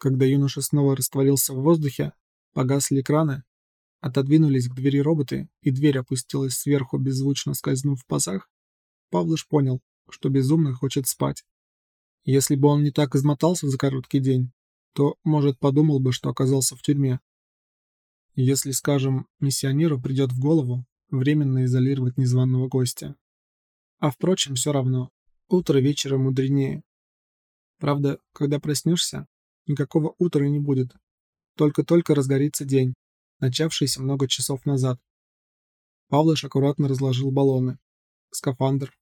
Когда юноша снова растворился в воздухе, погасли экраны, отодвинулись к двери роботы, и дверь опустилась сверху, беззвучно скользнув в пазах, Павлыш понял, что безумно хочет спать. Если бы он не так измотался за короткий день, то, может, подумал бы, что оказался в тюрьме. Если, скажем, миссионеру придет в голову временно изолировать незваного гостя. А впрочем, все равно, утро вечера мудренее. Правда, когда проснешься, никакого утра не будет. Только-только разгорится день, начавшийся много часов назад. Павлыш аккуратно разложил баллоны, скафандр,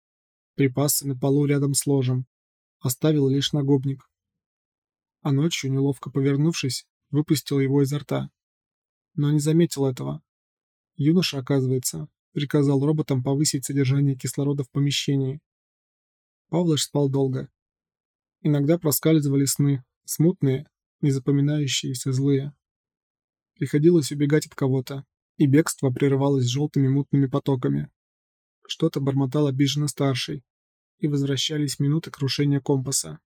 припасы на полу рядом с ложем, оставил лишь нагобник. А ночью, неловко повернувшись, выпустил его изо рта. Но не заметил этого. Юноша, оказывается, приказал роботам повысить содержание кислорода в помещении. Павлыш спал долго. Иногда проскальзывали сны, смутные, незапоминающиеся, злые. Приходилось убегать от кого-то, и бегство прерывалось желтыми мутными потоками. Что-то бормотал обиженно старший, и возвращались минуты крушения компаса.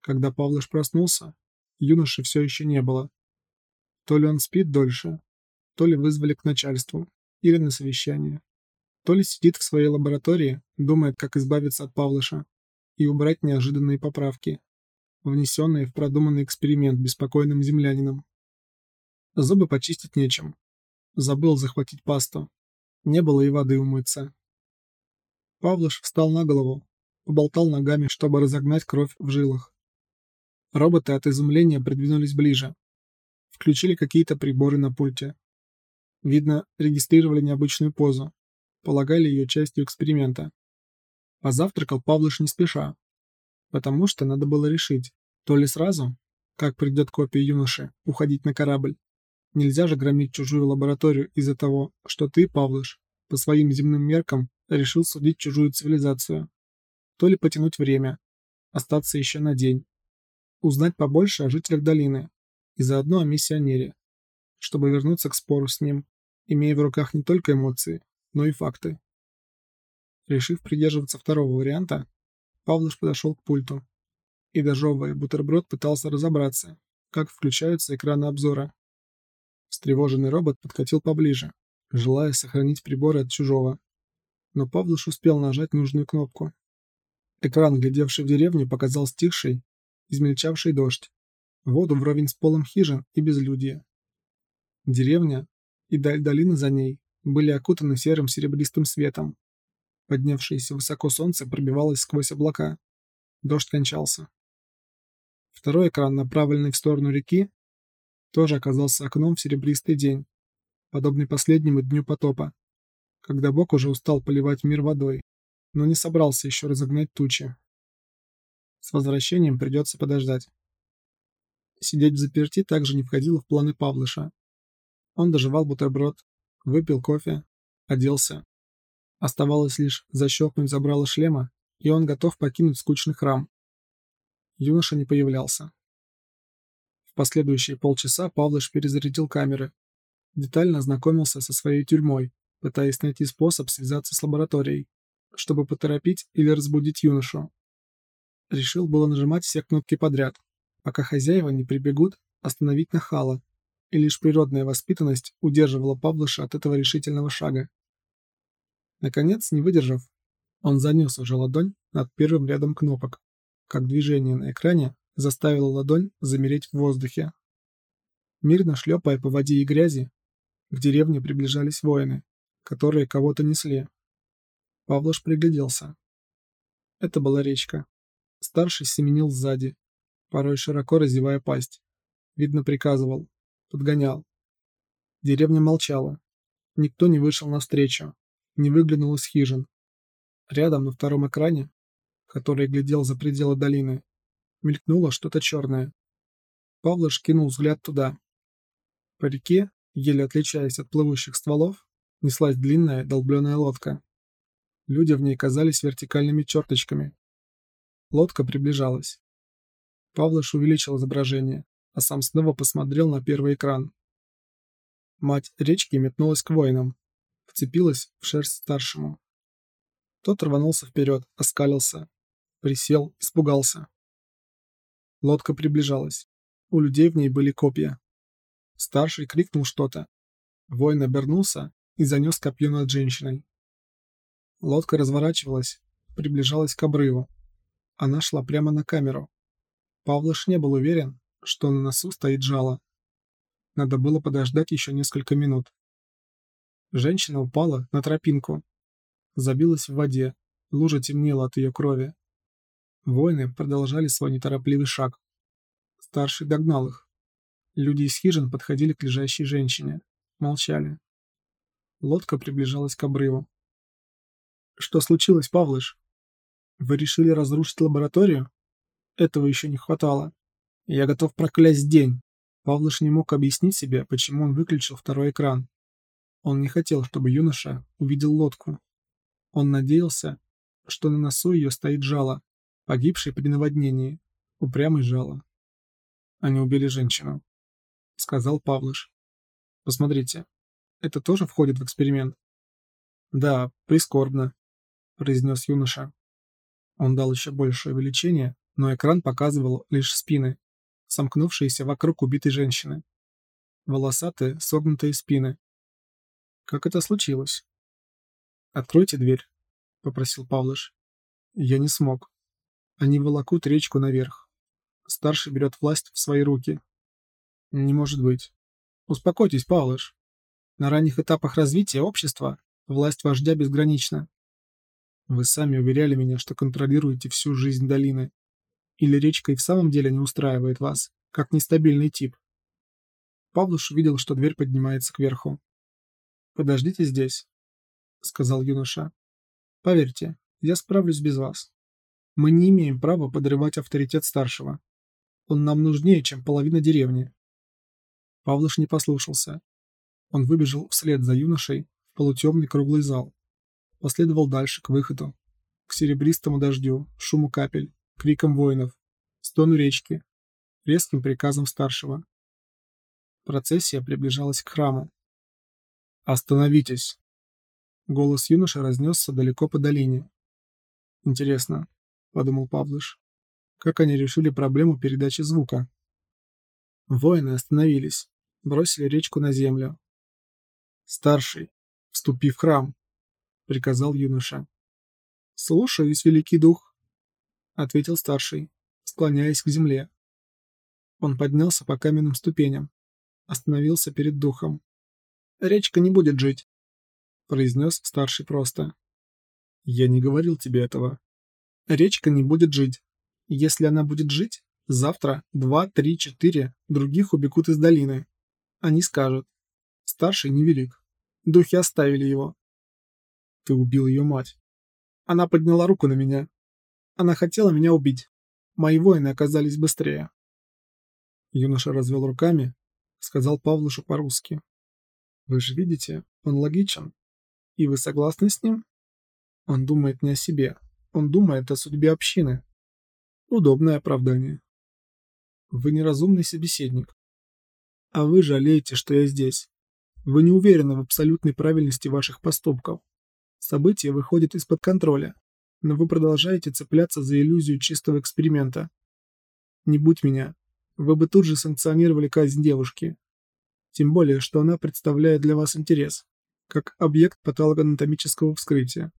Когда Павлыш проснулся, юноши все еще не было. То ли он спит дольше, то ли вызвали к начальству или на совещание, то ли сидит в своей лаборатории, думает, как избавиться от Павлыша и убрать неожиданные поправки, внесенные в продуманный эксперимент беспокойным землянином. Зубы почистить нечем. Забыл захватить пасту. Не было и воды умыться. Павлыш встал на голову, поболтал ногами, чтобы разогнать кровь в жилах. Роботы от изумления придвинулись ближе. Включили какие-то приборы на пульте. Видно, регистрировали необычную позу. Полагали ее частью эксперимента. Позавтракал Павлыш не спеша. Потому что надо было решить, то ли сразу, как придет копия юноши, уходить на корабль. Нельзя же громить чужую лабораторию из-за того, что ты, Павлыш, по своим земным меркам решил судить чужую цивилизацию. То ли потянуть время, остаться еще на день, узнать побольше о жителях долины и заодно о миссионере, чтобы вернуться к спору с ним, имея в руках не только эмоции, но и факты. Решив придерживаться второго варианта, Павлыш подошел к пульту и, дожевывая бутерброд, пытался разобраться, как включаются экраны обзора. Встревоженный робот подкатил поближе, желая сохранить приборы от чужого но Павлуш успел нажать нужную кнопку. Экран, глядевший в деревню, показал стихший, измельчавший дождь, воду вровень с полом хижин и безлюдье. Деревня и даль долины за ней были окутаны серым серебристым светом. Поднявшееся высоко солнце пробивалось сквозь облака. Дождь кончался. Второй экран, направленный в сторону реки, тоже оказался окном в серебристый день, подобный последнему дню потопа когда Бог уже устал поливать мир водой, но не собрался еще разогнать тучи. С возвращением придется подождать. Сидеть в заперти также не входило в планы Павлыша. Он доживал бутерброд, выпил кофе, оделся. Оставалось лишь защелкнуть забрало шлема, и он готов покинуть скучный храм. Юноша не появлялся. В последующие полчаса Павлыш перезарядил камеры, детально ознакомился со своей тюрьмой, пытаясь найти способ связаться с лабораторией, чтобы поторопить или разбудить юношу. Решил было нажимать все кнопки подряд, пока хозяева не прибегут остановить нахала, и лишь природная воспитанность удерживала Павлыша от этого решительного шага. Наконец, не выдержав, он занес уже ладонь над первым рядом кнопок, как движение на экране заставило ладонь замереть в воздухе. Мирно шлепая по воде и грязи, к деревне приближались воины которые кого-то несли. Павлош пригляделся. Это была речка. Старший семенил сзади, порой широко разевая пасть. Видно, приказывал, подгонял. Деревня молчала. Никто не вышел навстречу, не выглянул из хижин. Рядом на втором экране, который глядел за пределы долины, мелькнуло что-то черное. Павлош кинул взгляд туда. По реке, еле отличаясь от плывущих стволов, неслась длинная долбленная лодка. Люди в ней казались вертикальными черточками. Лодка приближалась. Павлыш увеличил изображение, а сам снова посмотрел на первый экран. Мать речки метнулась к воинам, вцепилась в шерсть старшему. Тот рванулся вперед, оскалился, присел, испугался. Лодка приближалась. У людей в ней были копья. Старший крикнул что-то. Воин обернулся и занес копье над женщиной. Лодка разворачивалась, приближалась к обрыву. Она шла прямо на камеру. Павлыш не был уверен, что на носу стоит жало. Надо было подождать еще несколько минут. Женщина упала на тропинку. Забилась в воде, лужа темнела от ее крови. Воины продолжали свой неторопливый шаг. Старший догнал их. Люди из хижин подходили к лежащей женщине. Молчали. Лодка приближалась к обрыву. «Что случилось, Павлыш? Вы решили разрушить лабораторию? Этого еще не хватало. Я готов проклясть день». Павлыш не мог объяснить себе, почему он выключил второй экран. Он не хотел, чтобы юноша увидел лодку. Он надеялся, что на носу ее стоит жало, погибший при наводнении, упрямый жало. Они убили женщину, сказал Павлыш. Посмотрите, это тоже входит в эксперимент? Да, прискорбно, произнес юноша. Он дал еще большее увеличение, но экран показывал лишь спины, сомкнувшиеся вокруг убитой женщины. Волосатые, согнутые спины. Как это случилось? «Откройте дверь», — попросил Павлыш. Я не смог. Они волокут речку наверх. Старший берет власть в свои руки. Не может быть. Успокойтесь, Павлыш. На ранних этапах развития общества власть вождя безгранична. Вы сами уверяли меня, что контролируете всю жизнь долины. Или речка и в самом деле не устраивает вас, как нестабильный тип? Павлуш увидел, что дверь поднимается кверху. «Подождите здесь», — сказал юноша. «Поверьте, я справлюсь без вас. Мы не имеем права подрывать авторитет старшего. Он нам нужнее, чем половина деревни». Павлыш не послушался. Он выбежал вслед за юношей в полутемный круглый зал. Последовал дальше, к выходу. К серебристому дождю, шуму капель, крикам воинов, стону речки, резким приказом старшего. Процессия приближалась к храму. «Остановитесь!» Голос юноши разнесся далеко по долине. «Интересно», — подумал Павлыш, — «как они решили проблему передачи звука?» Воины остановились, бросили речку на землю. «Старший, вступи в храм», — приказал юноша. «Слушаюсь, великий дух», ответил старший, склоняясь к земле. Он поднялся по каменным ступеням, остановился перед духом. «Речка не будет жить», — произнес старший просто. «Я не говорил тебе этого». «Речка не будет жить. Если она будет жить, завтра два, три, четыре других убегут из долины. Они скажут. Старший невелик. Духи оставили его. Ты убил ее мать. Она подняла руку на меня, она хотела меня убить. Мои воины оказались быстрее. Юноша развел руками, сказал Павлушу по-русски. Вы же видите, он логичен. И вы согласны с ним? Он думает не о себе. Он думает о судьбе общины. Удобное оправдание. Вы неразумный собеседник. А вы жалеете, что я здесь. Вы не уверены в абсолютной правильности ваших поступков. События выходят из-под контроля но вы продолжаете цепляться за иллюзию чистого эксперимента. Не будь меня, вы бы тут же санкционировали казнь девушки. Тем более, что она представляет для вас интерес, как объект патологоанатомического вскрытия.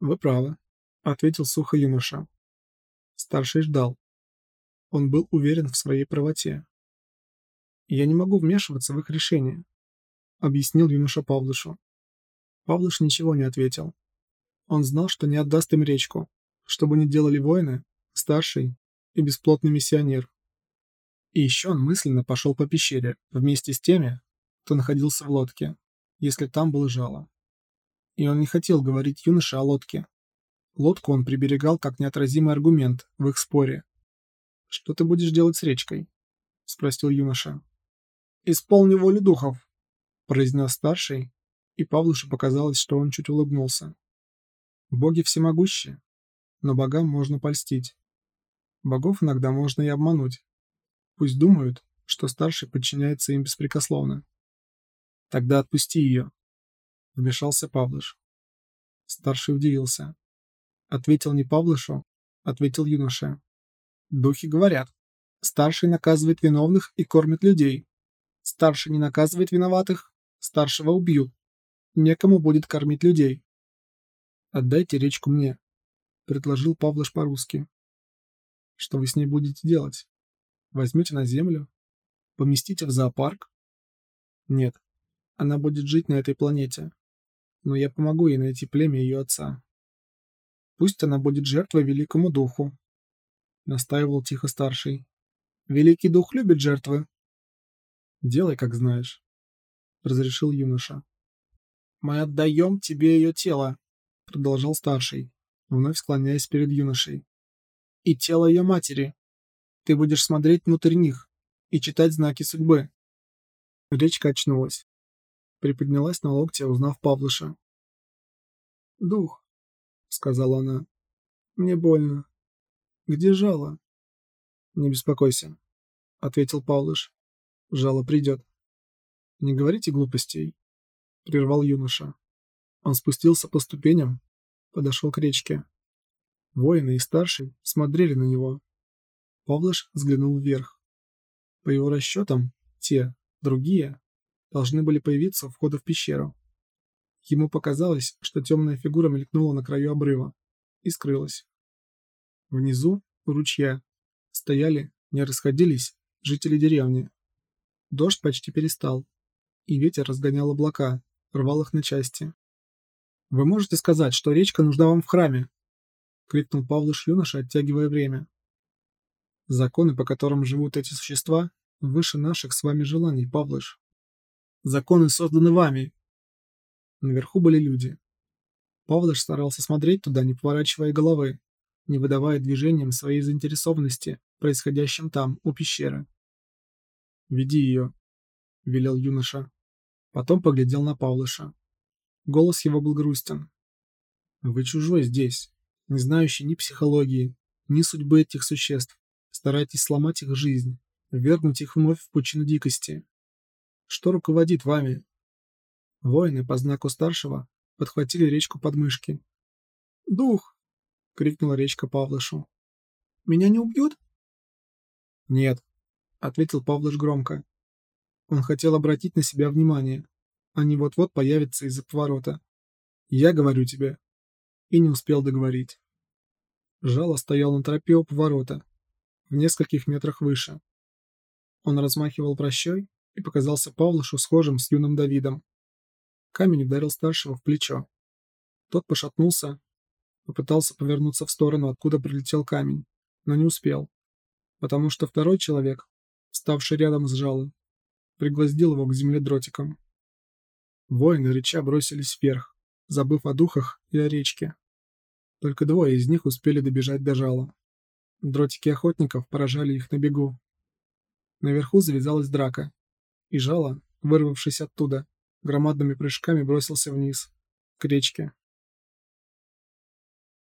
Вы правы, ответил сухо юноша. Старший ждал. Он был уверен в своей правоте. «Я не могу вмешиваться в их решение», — объяснил юноша Павлышу. Павлыш ничего не ответил. Он знал, что не отдаст им речку, что бы ни делали воины, старший и бесплотный миссионер. И еще он мысленно пошел по пещере, вместе с теми, кто находился в лодке, если там было жало. И он не хотел говорить юноше о лодке. Лодку он приберегал как неотразимый аргумент в их споре. «Что ты будешь делать с речкой?» — спросил юноша. «Исполню волю духов», — произнес старший, и Павлушу показалось, что он чуть улыбнулся. Боги всемогущи, но богам можно польстить. Богов иногда можно и обмануть. Пусть думают, что старший подчиняется им беспрекословно. Тогда отпусти ее, вмешался Павлыш. Старший удивился. Ответил не Павлышу, ответил юноша. Духи говорят, Старший наказывает виновных и кормит людей. Старший не наказывает виноватых, старшего убьют. Некому будет кормить людей. «Отдайте речку мне», — предложил Павлош по-русски. «Что вы с ней будете делать? Возьмете на землю? Поместите в зоопарк?» «Нет, она будет жить на этой планете. Но я помогу ей найти племя ее отца. Пусть она будет жертвой великому духу», — настаивал тихо старший. Великий дух любит жертвы. Делай, как знаешь, разрешил юноша. Мы отдаем тебе ее тело, продолжал старший, вновь склоняясь перед юношей. И тело ее матери. Ты будешь смотреть внутрь них и читать знаки судьбы. Речка очнулась. Приподнялась на локте, узнав Павлыша. «Дух», — сказала она, — «мне больно. Где жало?» «Не беспокойся», — ответил Павлыш. «Жало придет». «Не говорите глупостей», — прервал юноша. Он спустился по ступеням, подошел к речке. Воины и старший смотрели на него. Павлыш взглянул вверх. По его расчетам, те, другие, должны были появиться у входа в пещеру. Ему показалось, что темная фигура мелькнула на краю обрыва и скрылась. Внизу, у ручья, стояли, не расходились жители деревни. Дождь почти перестал, и ветер разгонял облака, рвал их на части. «Вы можете сказать, что речка нужна вам в храме?» — крикнул Павлыш юноша, оттягивая время. «Законы, по которым живут эти существа, выше наших с вами желаний, Павлыш. Законы созданы вами». Наверху были люди. Павлыш старался смотреть туда, не поворачивая головы, не выдавая движением своей заинтересованности происходящим там, у пещеры. «Веди ее», — велел юноша. Потом поглядел на Павлыша. Голос его был грустен. «Вы чужой здесь, не знающий ни психологии, ни судьбы этих существ. Старайтесь сломать их жизнь, вергнуть их вновь в пучину дикости. Что руководит вами?» Воины по знаку старшего подхватили речку под мышки. «Дух!» крикнула речка Павлышу. «Меня не убьют?» «Нет», — ответил Павлыш громко. Он хотел обратить на себя внимание. Они вот-вот появятся из-за поворота. «Я говорю тебе». И не успел договорить. Жало стоял на тропе у поворота, в нескольких метрах выше. Он размахивал прощой и показался Павлышу схожим с юным Давидом. Камень ударил старшего в плечо. Тот пошатнулся Попытался повернуться в сторону, откуда прилетел камень, но не успел, потому что второй человек, ставший рядом с жалом, пригвоздил его к земле дротиком. Воины реча бросились вверх, забыв о духах и о речке. Только двое из них успели добежать до жала. Дротики охотников поражали их на бегу. Наверху завязалась драка, и жало, вырвавшись оттуда, громадными прыжками бросился вниз, к речке.